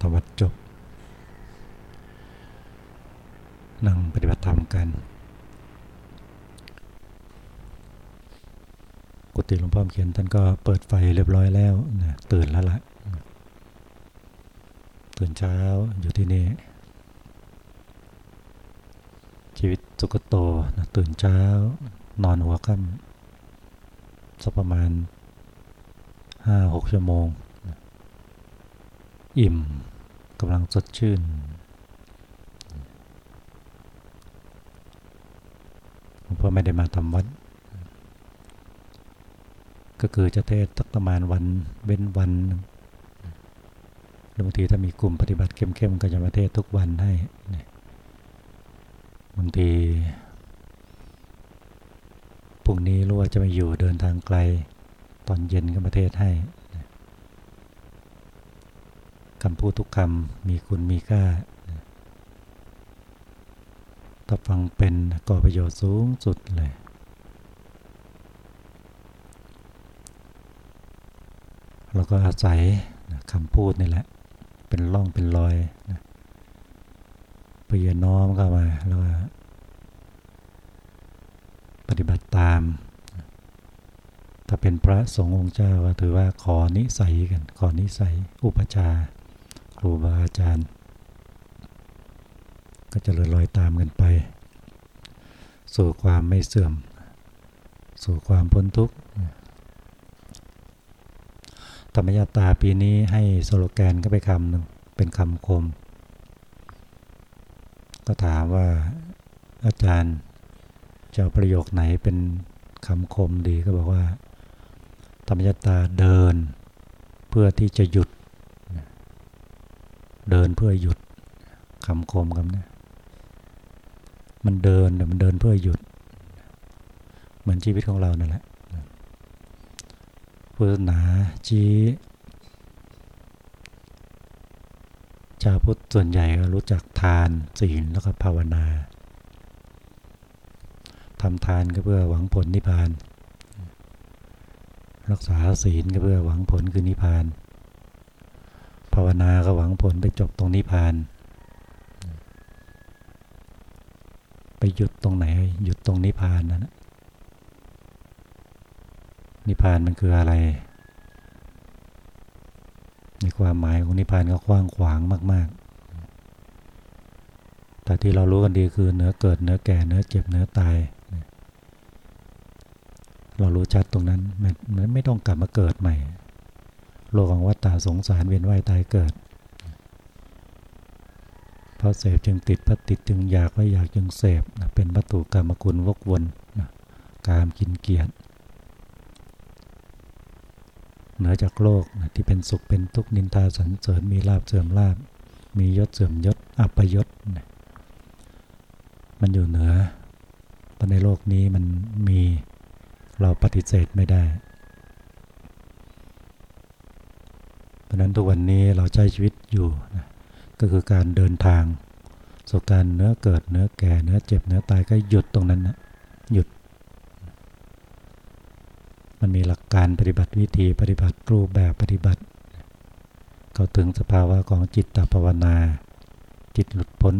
ทำวัดจบ นั่งปฏิบัติธรรมกัน กุฏิหลวงพ่อเขียนท่านก็เปิดไฟเรียบร้อยแล้วนะตื่นแล้วละตื่นเช้าอยู่ที่นี่ ชีวิตสุกโตนะตื่นเช้า นอนหัวค่ำสักประมาณห้าหกชั่วโมงอิ่ม กำลังสดชื่นเพราะไม่ได้มาทำวัด ก็คือจะเทศสักประมาณวันเว้นวันบางทีถ้ามีกลุ่มปฏิบัติเข้มๆก็จะมาเทศทุกวันให้บางทีพรุ่งนี้รู้ว่าจะไม่อยู่เดินทางไกล ตอนเย็นก็มาเทศให้ คำพูดทุกคำมีคุณมีค่าถ้าฟังเป็นก่อประโยชน์สูงสุดเลย เราก็อาศัยคำพูดนี่แหละ เป็นร่องเป็นรอยนะไปเยน้อมเข้ามาแล้วปฏิบัติตาม ถ้าเป็นพระสงฆ์องค์เจ้าก็ถือว่าขอนิสัยกัน ขอนิสัย อุปชา ครูบาอาจารย์ ก็จะลยลอยตามกันไป สู่ความไม่เสื่อม สู่ความพ้นทุกข์ธรรมยตาปีนี้ให้สโลแกนก็ไปคำหนึ่งเป็นคำคม ก็ถามว่าอาจารย์จะประโยคไหนเป็นคำคมดีก็บอกว่า ธรรมยตาเดิน เพื่อที่จะหยุด เดินเพื่อหยุดคำคมคำนี้มันเดินแต่มันเดินเพื่อหยุด เหมือนชีวิตของเรานั่นแหละพุทธศาสนาชี้ชาวพุทธส่วนใหญ่ก็รู้จักทานศีลแล้วก็ภาวนาทำทานก็เพื่อหวังผลนิพพาน รักษาศีลก็เพื่อหวังผลคือนิพพานาวนาก็หวังผลไปจบตรงนิพพาน ไปหยุดตรงไหน หยุดตรงนิพพานนั่นนะนิพพานมันคืออะไร ในความหมายของนิพพานก็กว้างขวางมาก ๆ แต่ที่เรารู้กันดีคือเนื้อเกิดเนื้อแก่เนื้อเจ็บเนื้อตาย เรารู้ชัดตรงนั้น มันไม่ต้องกลับมาเกิดใหม่ โลกของวัฏฏะสงสารเวียนว่ายตายเกิดเพราะเสพจึงติดเพราะติดจึงอยากว่าอยากจึงเสพเป็นวัตถุกรรมคุณวกวนกามกินเกียรติเหนือจากโลกนะที่เป็นสุขเป็นทุกข์นินทาสรรเสริญมีลาบเสื่อมลาบ มียศเสื่อมยศอัปยศนะมันอยู่เหนือเพราะในโลกนี้มันมีเราปฏิเสธไม่ได้ เพราะนั้นทุกวันนี้เราใช้ชีวิตอยู่นะก็คือการเดินทางสู่การเนื้อเกิดเนื้อแก่เนื้อเจ็บเนื้อตายก็หยุดตรงนั้นนะหยุด มันมีหลักการปฏิบัติวิธีปฏิบัติรูปแบบปฏิบัติ เขาถึงสภาวะของจิตตภาวนา จิตหลุดพ้น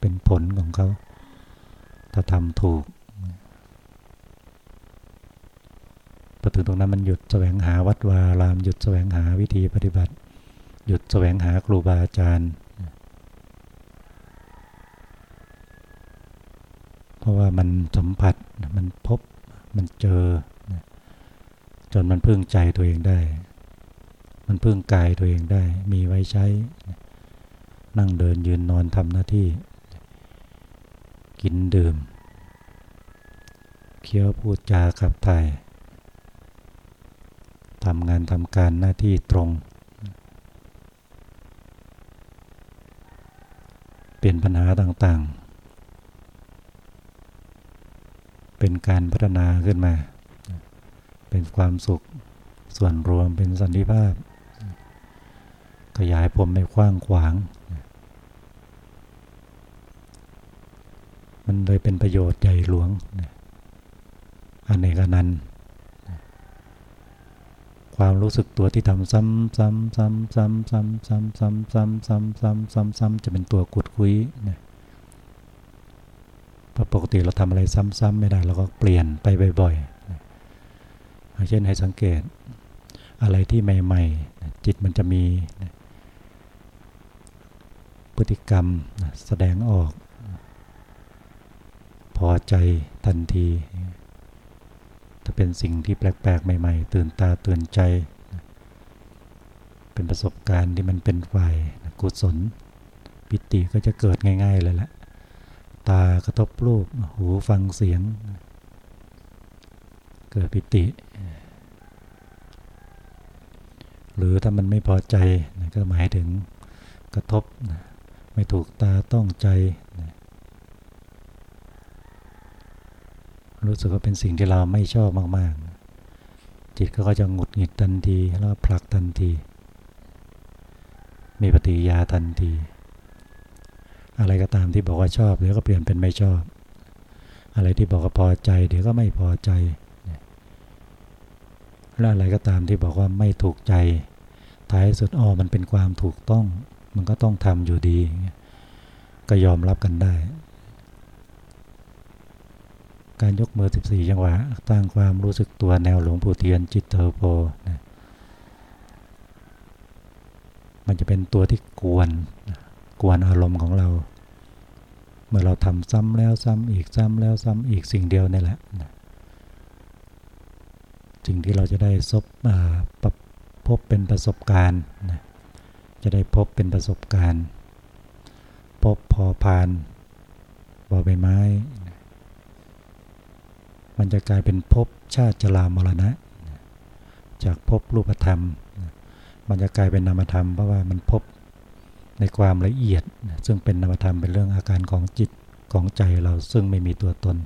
เป็นผลของเขา ถ้าทำถูก พอถึงตรงนั้นมันหยุดแสวงหาวัดวารามหยุดแสวงหาวิธีปฏิบัติ หยุดแสวงหาครูบาอาจารย์ เพราะว่ามันสัมผัสมันพบมันเจอ จนมันพึ่งใจตัวเองได้ มันพึ่งกายตัวเองได้ มีไว้ใช้ นั่งเดินยืนนอนทำหน้าที่ กินดื่ม เคี้ยวพูดจาขับถ่าย ทำงานทำการหน้าที่ตรง เปลี่ยนปัญหาต่างๆ เป็นการพัฒนาขึ้นมา เป็นความสุขส่วนรวมเป็นสันติภาพ ขยายผมไม่กว้างขวาง มันเลยเป็นประโยชน์ใหญ่หลวงอันเอกนันค ความรู้สึกตัวที่ทำซ้ำซ้ำซ้ำซ้ำซ้ำซ้ำซ้ำซ้ำซ้ำซ้ำซ้ำซ้ำจะเป็นตัวกุดคุยนะเพราะปกติเราทำอะไรซ้ำๆไม่ได้เราก็เปลี่ยนไปบ่อยๆเช่นให้สังเกตอะไรที่ใหม่ๆ จิตมันจะมีพฤติกรรมแสดงออก พอใจทันที ถ้าเป็นสิ่งที่แปลกๆ ใหม่ ๆ ตื่นตาตื่นใจ เป็นประสบการณ์ที่มันเป็นฝ่ายกุศล ปิติก็จะเกิดง่าย ๆ เลยแหละตากระทบรูปหูฟังเสียง เกิดปิติ หรือถ้ามันไม่พอใจก็หมายถึงกระทบไม่ถูกตาต้องใจ รู้สึกว่าเป็นสิ่งที่เราไม่ชอบมากๆ จิตก็จะหงุดหงิดทันทีแล้วผลักทันที มีปฏิยาทันที อะไรก็ตามที่บอกว่าชอบเดี๋ยวก็เปลี่ยนเป็นไม่ชอบ อะไรที่บอกว่าพอใจเดี๋ยวก็ไม่พอใจแล้วอะไรก็ตามที่บอกว่าไม่ถูกใจ ท้ายสุดอ๋อมันเป็นความถูกต้อง มันก็ต้องทำอยู่ดี ก็ยอมรับกันได้ การยกมือ 14 จังหวะตั้งความรู้สึกตัวแนวหลวงปู่เทียนจิตเทอร์โพนะมันจะเป็นตัวที่กวนกวนอารมณ์ของเรา เมื่อเราทำซ้ำแล้วซ้ำอีกซ้ำแล้วซ้ำอีกสิ่งเดียวนี่แหละนะสิ่งที่เราจะได้ซบพบเป็นประสบการณ์นะจะได้พบเป็นประสบการณ์ พบพอพานบอใบไม้ มันจะกลายเป็นภพชาติจรามรณะ จากภพรูปธรรม มันจะกลายเป็นนามธรรม เพราะว่ามันพบในความละเอียด ซึ่งเป็นนามธรรมเป็นเรื่องอาการของจิตของใจเราซึ่งไม่มีตัวตน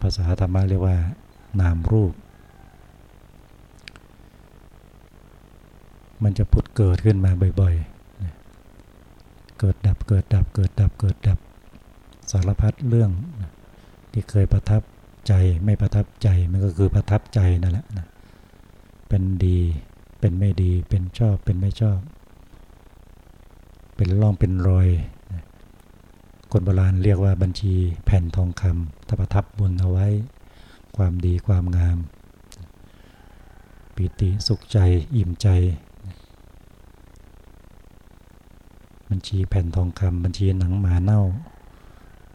ภาษาธรรมะเรียกว่านามรูป มันจะผุดเกิดขึ้นมาบ่อยๆ เกิดดับเกิดดับเกิดดับเกิดดับสารพัดเรื่อง ที่เคยประทับใจไม่ประทับใจมันก็คือประทับใจนั่นแหละนะเป็นดีเป็นไม่ดีเป็นชอบเป็นไม่ชอบ เป็นร่องเป็นรอยคนโบราณเรียกว่าบัญชีแผ่นทองคำถ้าประทับบนเอาไว้ ความดีความงาม ปิติสุขใจอิ่มใจ บัญชีแผ่นทองคำบัญชีหนังหมาเน่า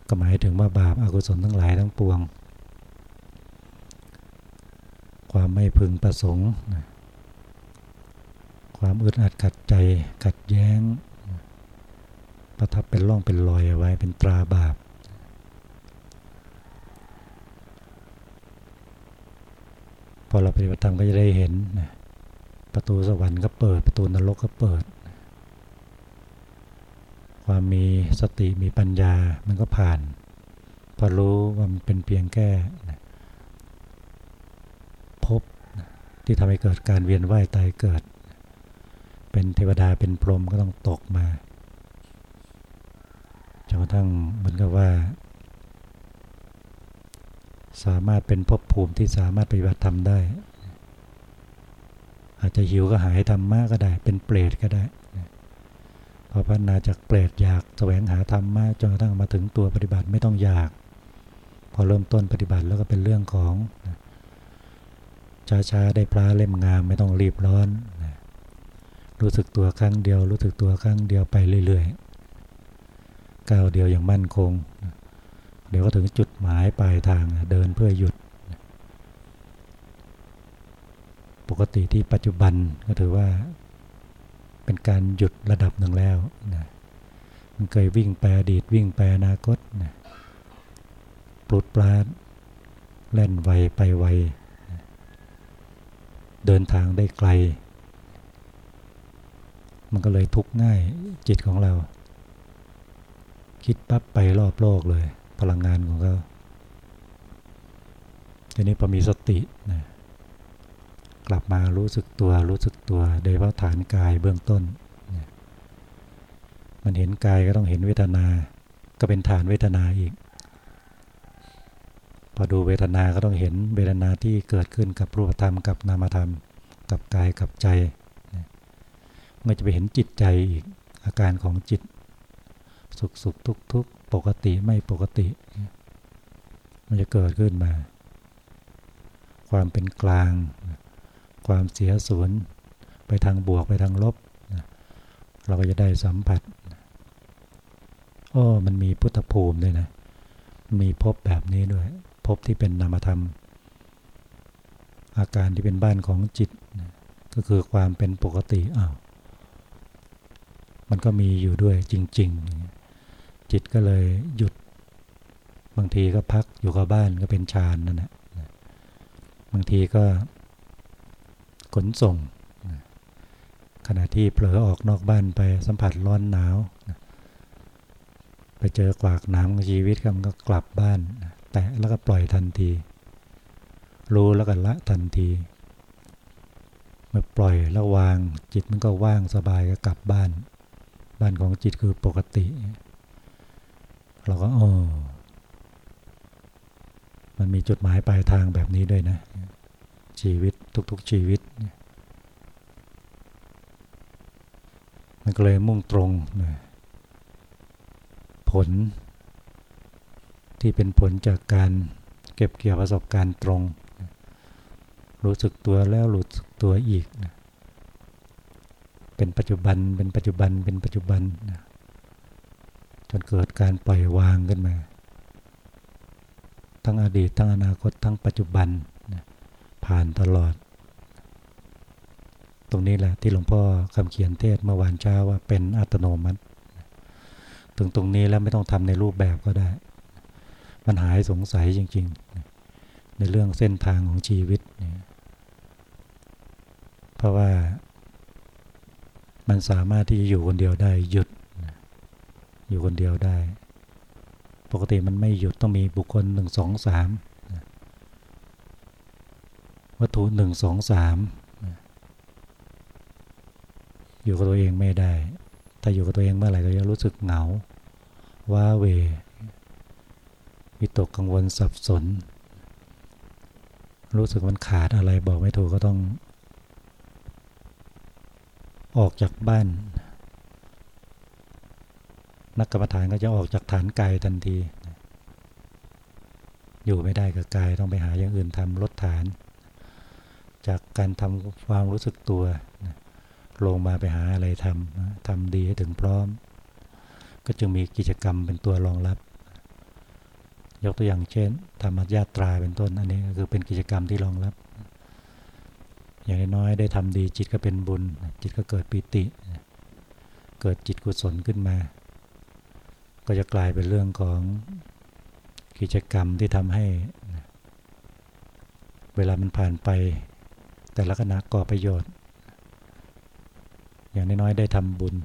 ก็หมายถึงว่าบาปอากุศลทั้งหลายทั้งปวง ความไม่พึงประสงค์ ความอึดอัดขัดใจขัดแย้ง ประทับเป็นร่องเป็นรอยเอาไว้เป็นตราบาป พอเราปฏิบัติธรรมก็จะได้เห็น ประตูสวรรค์ก็เปิดประตูนรกก็เปิด ความมีสติมีปัญญามันก็ผ่าน พอรู้ว่ามันเป็นเพียงแค่พบที่ทำให้เกิดการเวียนว่ายตายเกิด เป็นเทวดาเป็นพรหมก็ต้องตกมาจนกระทั่งเหมือนกับว่า สามารถเป็นภพภูมิที่สามารถปฏิบัติธรรมได้ อาจจะหิวก็หายธรรมะก็ได้ เป็นเปรตก็ได้ พอพัฒนาจากเปรตอยากแสวงหาธรรมมาจนกระทั่งมาถึงตัวปฏิบัติไม่ต้องอยาก พอเริ่มต้นปฏิบัติแล้วก็เป็นเรื่องของช้าๆได้ปลาเล่มงามไม่ต้องรีบร้อนรู้สึกตัวครั้งเดียว รู้สึกตัวครั้งเดียวไปเรื่อยๆก้าวเดียวอย่างมั่นคง เดี๋ยวก็ถึงจุดหมายปลายทางเดินเพื่อหยุด ปกติที่ปัจจุบันก็ถือว่า เป็นการหยุดระดับหนึ่งแล้วนะมันเคยวิ่งไปอดีตวิ่งไปอนาคตนะปลุดปลาดเล่นไวไปไวนะเดินทางได้ไกล มันก็เลยทุกข์ง่ายจิตของเรา คิดปั๊บไปรอบโลกเลย พลังงานของเขาทีนี้พอมีสตินะ กลับมารู้สึกตัวรู้สึกตัว โดยเฉพาะฐานกายเบื้องต้น มันเห็นกายก็ต้องเห็นเวทนา ก็เป็นฐานเวทนาอีกพพอดูเวทนาก็ต้องเห็นเวทนาที่เกิดขึ้นกับรูปธรรมกับนามธรรม กับกายกับใจมันจะไปเห็นจิตใจอีกอาการของจิต สุขสุขทุกทุกปกติไม่ปกติ มันจะเกิดขึ้นมา ความเป็นกลาง ความเสียสูญไปทางบวกไปทางลบ เราก็จะได้สัมผัสอ้มันมีพุทธภูมิด้วยนะ มีพบแบบนี้ด้วย พบที่เป็นนามธรรม อาการที่เป็นบ้านของจิต ก็คือความเป็นปกติอ้าวมันก็มีอยู่ด้วยจริง ๆ จิตก็เลยหยุด บางทีก็พักอยู่กับบ้านก็เป็นฌานนั่นแหละบางทีก็ ขนส่ง ขณะที่เผลอออกนอกบ้านไปสัมผัสร้อนหนาว ไปเจอกวากน้ำของชีวิตก็มันก็กลับบ้าน แตะแล้วก็ปล่อยทันที รู้แล้วก็ละทันที เมื่อปล่อยแล้ววางจิตมันก็ว่างสบายก็กลับบ้าน บ้านของจิตคือปกติ เราก็อ๋อมันมีจุดหมายปลายทางแบบนี้ด้วยนะ ชีวิตทุกๆชีวิต มันก็เลยมุ่งตรงนะผล ที่เป็นผลจากการเก็บเกี่ยวประสบการณ์ตรง รู้สึกตัวแล้วรู้สึกตัวอีกเป็นปัจจุบันเป็นปัจจุบันเป็นปัจจุบันจนเกิดการปล่อยวางขึ้นมา ทั้งอดีตทั้งอนาคตทั้งปัจจุบัน ผ่านตลอด ตรงนี้แหละที่หลวงพ่อคำเขียนเทศเมื่อวานเช้าว่าเป็นอัตโนมัติ ถึงตรงนี้แล้วไม่ต้องทำในรูปแบบก็ได้ มันหายสงสัยจริง ๆ ในเรื่องเส้นทางของชีวิต เพราะว่ามันสามารถที่จะอยู่คนเดียวได้หยุด อยู่คนเดียวได้ ปกติมันไม่หยุดต้องมีบุคคลหนึ่งสองสาม วัตถุหนึ่งสองสามอยู่กับตัวเองไม่ได้ ถ้าอยู่กับตัวเองเมื่อไหร่ก็จะรู้สึกเหงา ว้าเววิตกกังวลสับสน รู้สึกมันขาดอะไรบอกไม่ถูกก็ต้อง ออกจากบ้าน นักกรรมฐานก็จะออกจากฐานกายทันที อยู่ไม่ได้กับกายต้องไปหาอย่างอื่นทำลดฐาน จากการทำความรู้สึกตัวลงมาไปหาอะไรทำทำดีให้ถึงพร้อม ก็จึงมีกิจกรรมเป็นตัวรองรับ ยกตัวอย่างเช่นธรรมญาตราเป็นต้นอันนี้ก็คือเป็นกิจกรรมที่รองรับ อย่างน้อยได้ทำดีจิตก็เป็นบุญ จิตก็เกิดปิติ เกิดจิตกุศลขึ้นมา ก็จะกลายเป็นเรื่องของกิจกรรมที่ทำให้ เวลามันผ่านไป แต่ละขณะก่อประโยชน์ อย่างน้อยๆได้ทำบุญ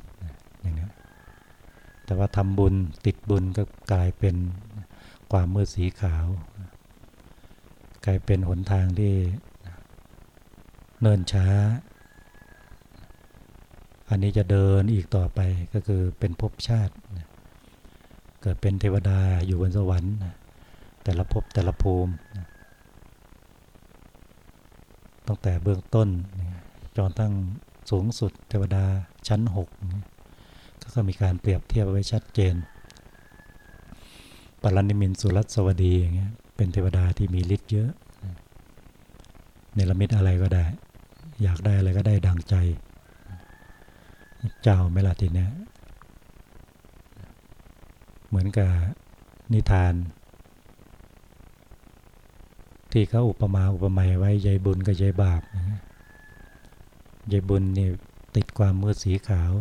อย่างนี้แต่ว่าทำบุญติดบุญก็กลายเป็นความมืดสีขาว กลายเป็นหนทางที่เนินช้า อันนี้จะเดินอีกต่อไปก็คือเป็นภพชาติ เกิดเป็นเทวดาอยู่บนสวรรค์ แต่ละภพแต่ละภูมิ ตั้งแต่เบื้องต้นจนตั้งสูงสุดเทวดาชั้นหกก็มีการเปรียบเทียบไว้ชัดเจนปรนิมินสุรัสวดีอย่างเงี้ยเป็นเทวดาที่มีฤทธิ์เยอะเนรมิตอะไรก็ได้ อยากได้อะไรก็ได้ดังใจ เจ้าไม่ละทีเนี้ยเหมือนกับนิทาน ที่เขาอุปมาอุปไมยไว้ยายบุญกับยายบาปยายบุญเนี่ยติดความมืดสีขาว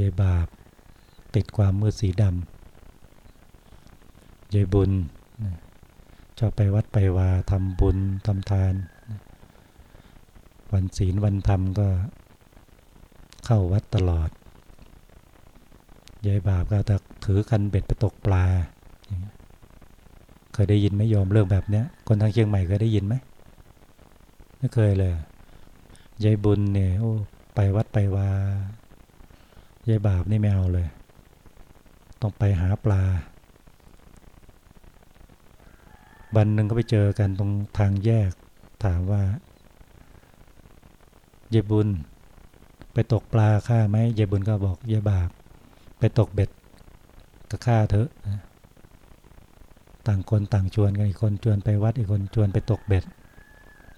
ยายบาป ติดความมืดสีดำยายบุญชอบไปวัดไปวาทำบุญทำทาน วันศีลวันธรรมก็เข้าวัดตลอดยายบาปก็จะถือคันเบ็ดไปตกปลา เคยได้ยินไหมยอมเรื่องแบบเนี้ย คนทางเชียงใหม่เคยได้ยินไหมไม่เคยเลยยายบุญเนี่ยโอ้ไปวัดไปวายายบาปนี่ไม่เอาเลย ต้องไปหาปลา วันหนึ่งก็ไปเจอกันตรงทางแยก ถามว่าเยบุญ ไปตกปลาฆ่าไหมเยบุญก็บอกเยบาป ไปตกเบ็ดก็ฆ่าเถอะ ต่างคนต่างชวนกันอีกคนชวนไปวัดอีกคนชวนไปตกเบ็ด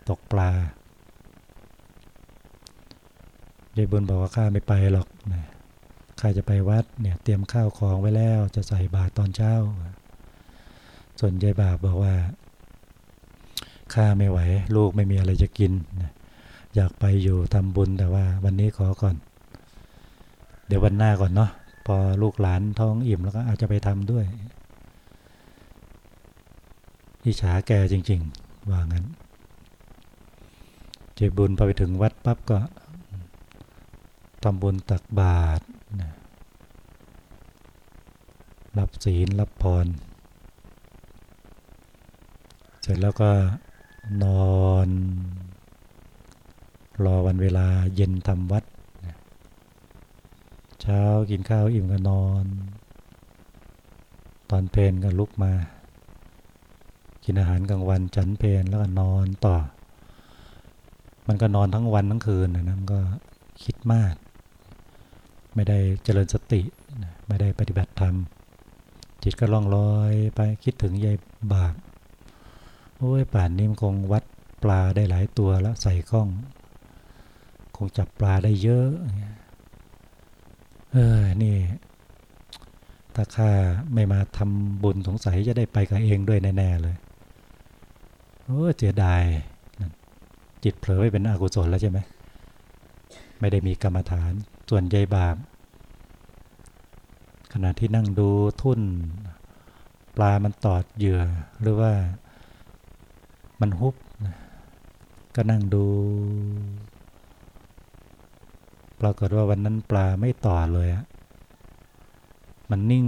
ตกปลาเยบุญบอกว่าข้าไม่ไปหรอกนะข้าจะไปวัดเนี่ยเตรียมข้าวของไว้แล้วจะใส่บาตรตอนเช้า ส่วนยายบาบอกว่าข้าไม่ไหว ลูกไม่มีอะไรจะกินนะอยากไปอยู่ทำบุญแต่ว่า วันนี้ขอก่อน เดี๋ยววันหน้าก่อนเนาะพอลูกหลานท้องอิ่มแล้วก็อาจจะไปทำด้วย อิจฉาแกจริง ๆ ว่างั้น เจบุญพอไปถึงวัดปั๊บก็ทำบุญตักบาตรรับศีลรับพร เสร็จแล้วก็นอน รอวันเวลาเย็นทำวัด เช้ากินข้าวอิ่มก็นอน ตอนเพลนก็ลุกมา กินอาหารกลางวันฉันเพลนแล้วก็นอนต่อ มันก็นอนทั้งวันทั้งคืนนะมันก็คิดมาก ไม่ได้เจริญสติ ไม่ได้ปฏิบัติธรรม จิตก็ล่องลอยไปคิดถึงยายบาปโอ้ยป่านนี้มันคงวัดปลาได้หลายตัวแล้วใส่กล้อง คงจับปลาได้เยอะเออนี่ถ้าข้าไม่มาทำบุญสงสัยจะได้ไปกับเองด้วยแน่ ๆ เลย โอ้เสียดายจิตเผลอไปเป็นอกุศลแล้วใช่ไหมไม่ได้มีกรรมฐานส่วนใยบาปขณะที่นั่งดูทุ่น ปลามันตอดเหยื่อ หรือว่ามันฮุบก็นั่งดู ปรากฏว่าวันนั้นปลาไม่ต่อเลยอะมันนิ่ง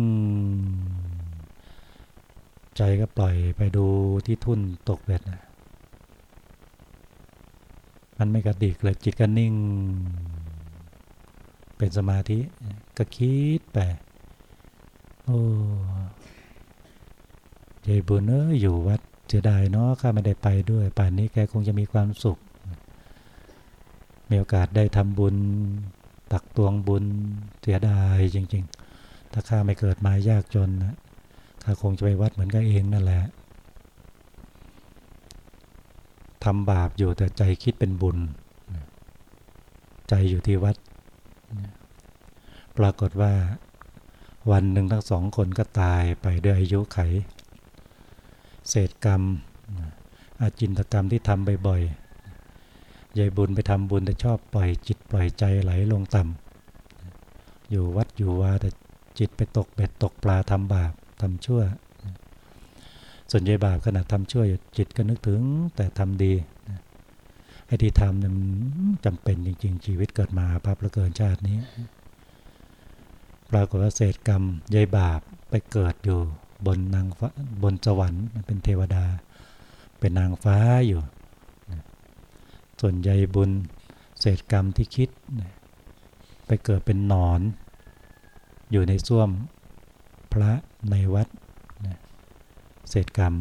ใจก็ปล่อยไปดูที่ทุ่นตกเบ็ดนะมันไม่กระดิกเลยจิตก็นิ่ง เป็นสมาธิ ก็คิดไป โอ้ใจบุญเอออยู่วัดเสียดายเนาะข้าไม่ได้ไปด้วย ป่านนี้แกคงจะมีความสุข มีโอกาสได้ทำบุญ ตักตวงบุญเสียดายจริง ๆ ถ้าข้าไม่เกิดมายากจนนะ ข้าคงจะไปวัดเหมือนกับเองนั่นแหละทำบาปอยู่แต่ใจคิดเป็นบุญ ใจอยู่ที่วัด ปรากฏว่า วันหนึ่งทั้งสองคนก็ตายไปด้วยอายุไข เศษกรรม อาจินตกรรมที่ทำบ่อยๆยายบุญไปทำบุญแต่ชอบปล่อยจิตปล่อยใจไหลลงต่ำอยู่วัดอยู่วาแต่จิตไปตกเบ็ดตกปลาทำบาป ทำชั่ว ส่วนยายบาปขณะทำชั่วจิตก็นึกถึงแต่ทำดีไอ้ที่ทำเนี่ยจำเป็นจริง ๆ ชีวิตเกิดมาพับแล้วเกินชาตินี้ ปรากฏว่าเศษกรรมยายบาปไปเกิดอยู่บนนางฟ้าบนสวรรค์เป็นเทวดา เป็นนางฟ้าอยู่ ส่วนยายบุญเศษกรรมที่คิด ไปเกิดเป็นหนอน อยู่ในส้วม พระในวัดเศษกรรม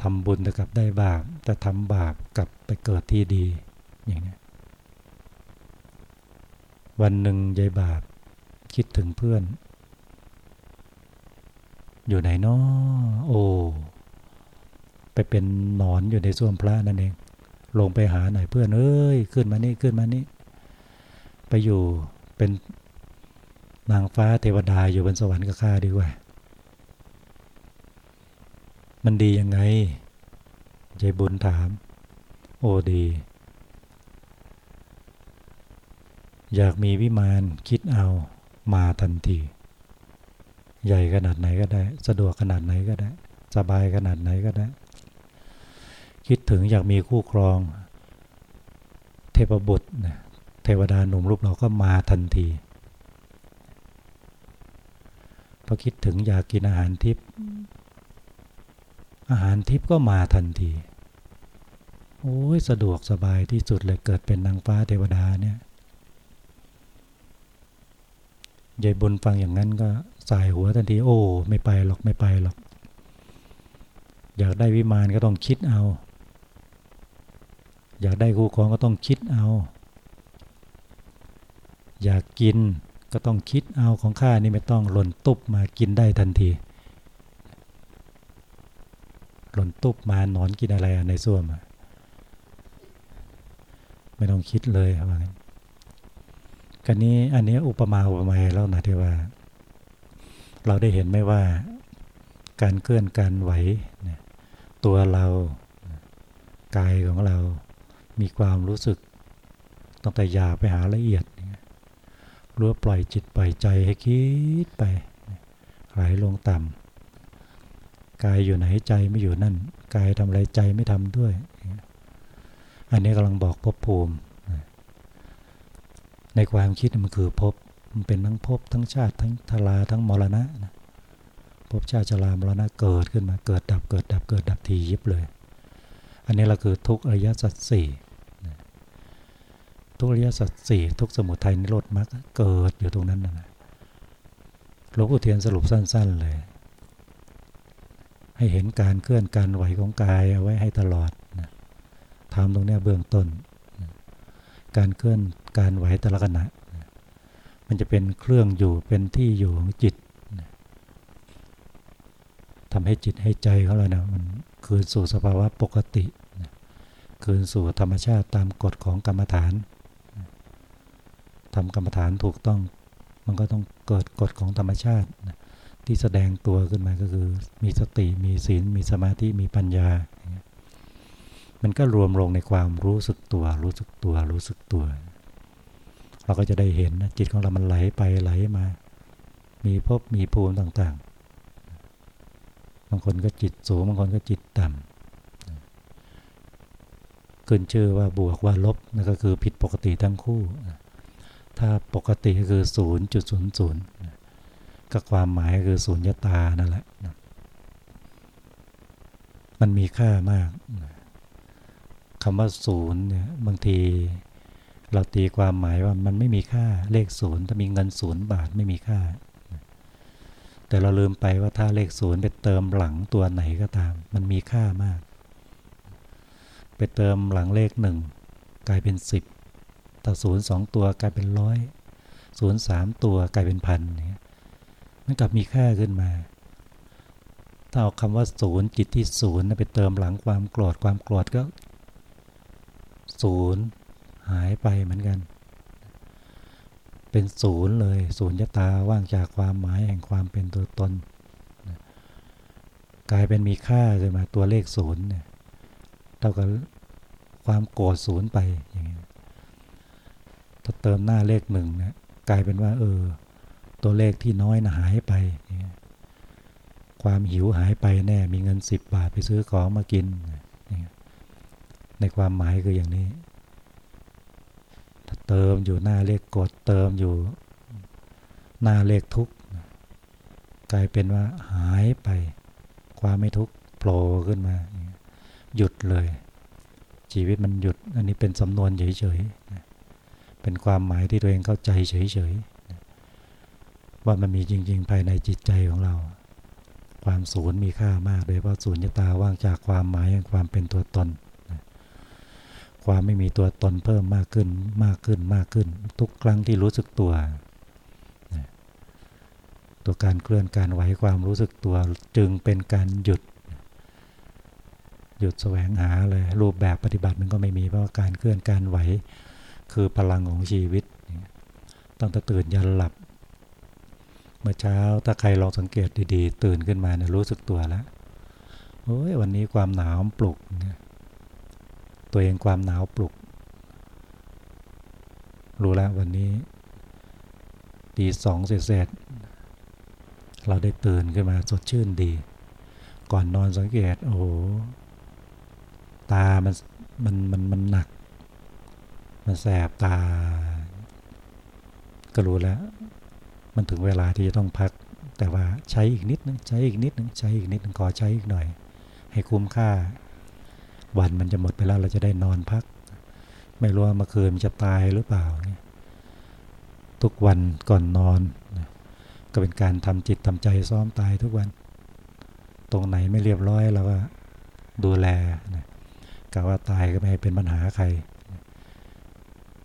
ทำบุญแต่กับได้บาปแต่ทำบาปกับไปเกิดที่ดีอย่างนี้วันหนึ่งยายบาปคิดถึงเพื่อน อยู่ไหนนาะโอ้ไปเป็นนอนอยู่ในส้วมพระนั่นเอง ลงไปหาหน่อยเพื่อนเอ้ยขึ้นมานี่ขึ้นมานี่ไปอยู่เป็น นางฟ้าเทวดาอยู่บนสวรรค์กับข้าดีกว่า มันดียังไงยายบุญถาม โอ้ดี อยากมีวิมานคิดเอามาทันที ใหญ่ขนาดไหนก็ได้ สะดวกขนาดไหนก็ได้ สบายขนาดไหนก็ได้ คิดถึงอยากมีคู่ครอง เทพบุตรเทวดาหนุ่มรูปเราก็มาทันทีพ อคิดถึงอยากกินอาหารทิพย์อาหารทิพย์ก็มาทันที โอ้ยสะดวกสบายที่สุดเลยเกิดเป็นนางฟ้าเทวดาเนี่ยยายบุญฟังอย่างนั้นก็สายหัวทันที โอ้ ไม่ไปหรอกไม่ไปหรอก อยากได้วิมานก็ต้องคิดเอา อยากได้คู่ครองก็ต้องคิดเอา อยากกิน ก็ต้องคิดเอาของข้านี่ไม่ต้องหล่นตุบมากินได้ทันที หล่นตุบมานอนกินอะไรในส้วมไม่ต้องคิดเลยว่างั้นกันนี้อันนี้อุปมาอุปไมยแล้วนะที่ว่า เราได้เห็นไหมว่าการเคลื่อนการไหวตัวเรากายของเรา มีความรู้สึกตั้งแต่หยาไปหาละเอียด รู้ปล่อยจิตปล่อยใจให้คิดไปไหลลงต่ำกายอยู่ไหนใจไม่อยู่นั่นกายทำอะไรใจไม่ทำด้วย อันนี้กำลังบอกภพภูมิ ในความคิดมันคือภพมันเป็นทั้งภพทั้งชาติทั้งทลาทั้งมรณะนะภพชาติชรามรณะเกิดขึ้นมาเกิดดับเกิดดับเกิดดับทียิบเลย อันนี้เราคือทุกอริยสัจสี่ ทุกริยสัจสี่ทุกสมุทัยนิโรธมรรคเกิดอยู่ตรงนั้นนะหลวงพ่เทียนสรุปสั้น ๆ เลย ให้เห็นการเคลื่อนการไหวของกายเอาไว้ให้ตลอดนะทำตรงนี้เบื้องต้นนะการเคลื่อนการไหวแต่ละขณะนะมันจะเป็นเครื่องอยู่เป็นที่อยู่ของจิตนะทำให้จิตให้ใจของเรานะมันคืนสู่สภาวะปกตินะคืนสู่ธรรมชาติตามกฎของกรรมฐาน ทำกรรมฐานถูกต้อง มันก็ต้องเกิดกฎของธรรมชาติที่แสดงตัวขึ้นมาก็คือ มีสติมีศีล มีสมาธิมีปัญญา มันก็รวมลงในความรู้สึกตัว รู้สึกตัว รู้สึกตัว เราก็จะได้เห็นจิตของเรามันไหลไปไหลมา มีพบมีภูมิต่างๆ บางคนก็จิตสูงบางคนก็จิตต่ำขึ้นชื่อว่าบวกว่าลบนั่นก็คือผิดปกติทั้งคู่ ถ้าปกติคือ 0.00 ก็ความหมายคือศูนย์ตานั่นแหละ มันมีค่ามากคำว่าศูนย์เนี่ยบางทีเราตีความหมายว่ามันไม่มีค่าเลขศูนย์ถ้ามีเงินศูนย์บาทไม่มีค่า แต่เราลืมไปว่าถ้าเลขศูนย์ไปเติมหลังตัวไหนก็ตาม มันมีค่ามาก ไปเติมหลังเลขหนึ่งกลายเป็นสิบ ถ้าศูนย์สองตัวกลายเป็นร้อยศูนย์สามตัวกลายเป็นพันเนี่ยมันกลับมีค่าขึ้นมา ถ้าเอาคำว่าศูนย์จิตที่ศูนย์ไปเติมหลังความโกรธความโกรธก็ศูนย์หายไปเหมือนกัน เป็นศูนย์เลยศูนย์ยตาว่างจากความหมายแห่งความเป็นตัวตน กลายเป็นมีค่าขึ้นมาตัวเลขศูนย์เนี่ยเท่ากับความโกรธศูนย์ไปอย่างนี้ ถ้าเติมหน้าเลขหนึ่งนะกลายเป็นว่า เออ ตัวเลขที่น้อยนะหายไป ความหิวหายไปแน่ มีเงินสิบบาทไปซื้อของมากิน ในความหมายคืออย่างนี้ ถ้าเติมอยู่หน้าเลขกดเติมอยู่ หน้าเลขทุกกลายเป็นว่าหายไป ความไม่ทุกโผล่ขึ้นมา หยุดเลย ชีวิตมันหยุด อันนี้เป็นสำนวนเฉยๆ เป็นความหมายที่ตัวเองเข้าใจเฉยๆว่ามันมีจริง ๆ ภายในจิตใจของเรา ความศูนย์มีค่ามากโดยเพราะศูนย์ตาว่างจากความหมายแห่งความเป็นตัวตนความไม่มีตัวตนเพิ่มมากขึ้นมากขึ้นมากขึ้น ทุกครั้งที่รู้สึกตัว ตัวการเคลื่อนการไหวความรู้สึกตัวจึงเป็นการหยุด หยุดแสวงหาเลยรูปแบบปฏิบัติมันก็ไม่มีเพราะการเคลื่อนการไหว คือพลังของชีวิตตั้งแต่ตื่นยันหลับ เมื่อเช้าถ้าใครลองสังเกตดีๆ ตื่นขึ้นมาเนี่ยรู้สึกตัวแล้วโอ้ยวันนี้ความหนาวปลุกตัวเองความหนาวปลุก รู้แล้ววันนี้ตีสองเสร็จเราได้ตื่นขึ้นมาสดชื่นดี ก่อนนอนสังเกตโอ้ตามันมันมันมันหนัก มันแสบตา ก็รู้แล้ว มันถึงเวลาที่จะต้องพัก แต่ว่าใช้อีกนิดนึงใช้อีกนิดนึงใช้อีกนิดนึงขอใช้อีกหน่อย ให้คุ้มค่า วันมันจะหมดไปแล้วเราจะได้นอนพัก ไม่รู้ว่าเมื่อคืนมันจะตายหรือเปล่าทุกวันก่อนนอน ก็เป็นการทำจิตทำใจซ้อมตายทุกวัน ตรงไหนไม่เรียบร้อยเราก็ดูแลนะกะว่าตายก็ไม่เป็นปัญหาใคร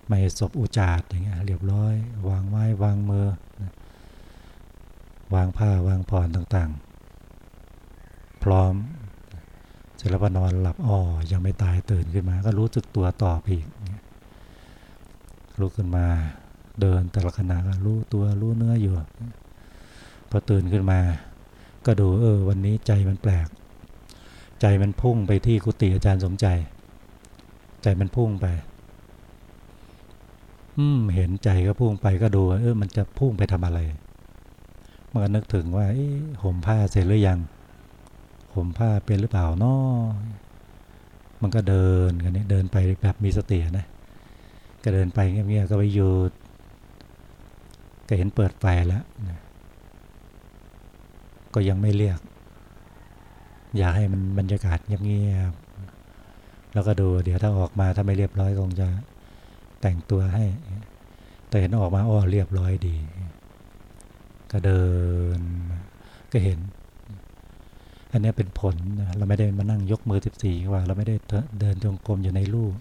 ไม่ศพอุจาดอย่างเงี้ยเรียบร้อย วางไม้วางมือนะวางผ้าวางผ่อนต่างๆ พร้อมเสร็จแล้วนอนหลับอ๋อยังไม่ตายตื่นขึ้นมา ก็รู้สึกตัวต่อไปอีกลุกขึ้นมาเดินแต่ละขณะก็รู้ตัวรู้เนื้ออยู่ พอตื่นขึ้นมา ก็ดูเออ วันนี้ใจมันแปลก ใจมันพุ่งไปที่กุฏิอาจารย์สมใจ ใจมันพุ่งไป อืม เห็นใจก็พุ่งไปก็ดู เออมันจะพุ่งไปทำอะไรมันก็นึกถึงว่าห่มผ้าเสร็จหรือยังห่มผ้าเป็นหรือเปล่านาะมันก็เดินกันนี้เดินไปแบบมีสตินะก็เดินไปเงี้ยๆก็ไปหยุดก็เห็นเปิดไฟแล้วก็ยังไม่เรียก อยากให้มันบรรยากาศเงียบๆแล้วก็ดู เดี๋ยวถ้าออกมาถ้าไม่เรียบร้อยคงจะ แต่งตัวให้ แต่เห็นออกมาอ้อเรียบร้อยดี ก็เดินก็เห็น อันนี้เป็นผลเราไม่ได้มานั่งยกมือสิบสี่ว่า เราไม่ได้เดินจงกรมอยู่ในรูป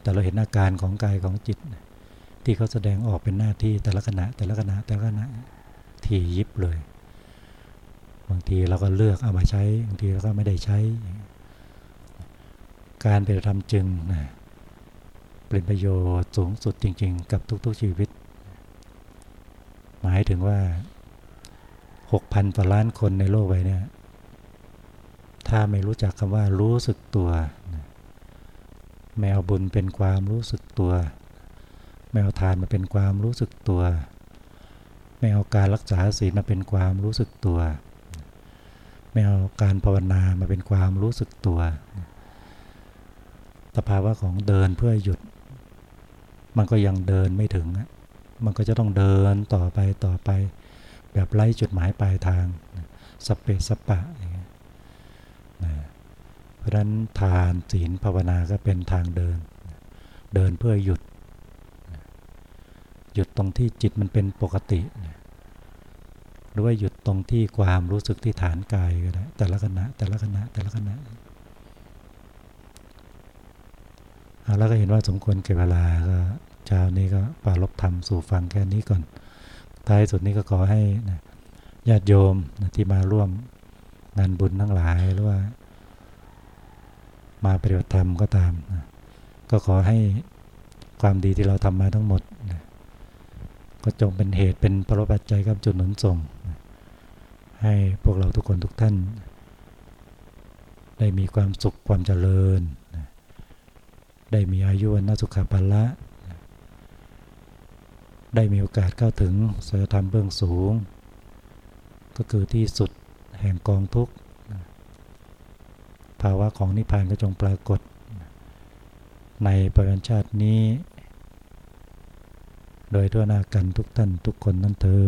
แต่เราเห็นอาการของกายของจิต ที่เขาแสดงออกเป็นหน้าที่แต่ละขณะ แต่ละขณะแต่ละขณะที่ยิบเลย บางทีเราก็เลือกเอามาใช้ บางทีเราก็ไม่ได้ใช้ การปฏิธรรมจึงนะ เป็นประโยชน์สูงสุดจริง ๆ กับทุกๆชีวิต หมายถึงว่าหกพันกว่าล้านคนในโลกใบนี้ถ้าไม่รู้จักคำว่ารู้สึกตัวไม่เอาบุญเป็นความรู้สึกตัวไม่เอาทานมาเป็นความรู้สึกตัวไม่เอาการรักษาศีลมาเป็นความรู้สึกตัวไม่เอาการภาวนามาเป็นความรู้สึกตัว สภาวะของเดินเพื่อหยุด มันก็ยังเดินไม่ถึง มันก็จะต้องเดินต่อไปต่อไป แบบไล่จุดหมายปลายทางสเปสปะอย่างเงี้ยราะฉะนั้นทานศีลภาวนาก็เป็นทางเดิน เดินเพื่อหยุด หยุดตรงที่จิตมันเป็นปกติ หรือว่าหยุดตรงที่ความรู้สึกที่ฐานกายก็ได้แต่ละขณะแต่ละขณะแต่ละขณะแล้วก็เห็นว่าสมควรเก็บเวลาก็ เช้านี้ก็ปาลบธรรมสู่ฟังแค่นี้ก่อน ท้ายสุดนี้ก็ขอให้ญาติโยมที่มาร่วมงานบุญทั้งหลายหรือว่า มาปฏิบัติธรรมก็ตามนะก็ขอให้ความดีที่เราทำมาทั้งหมดนะก็จงเป็นเหตุเป็นปรปัจจัยกับจุดหนุนส่งนะให้พวกเราทุกคนทุกท่าน ได้มีความสุขความเจริญ ได้มีอายุวันนสุขภาละ ได้มีโอกาสเข้าถึงเสธรรมเบื้องสูง ก็คือที่สุดแห่งกองทุกข์ภาวะของนิพพานก็จงปรากฏ ในปริญชาตินี้ โดยทั่วหน้ากันทุกท่านทุกคนนั่นเถิ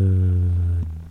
ด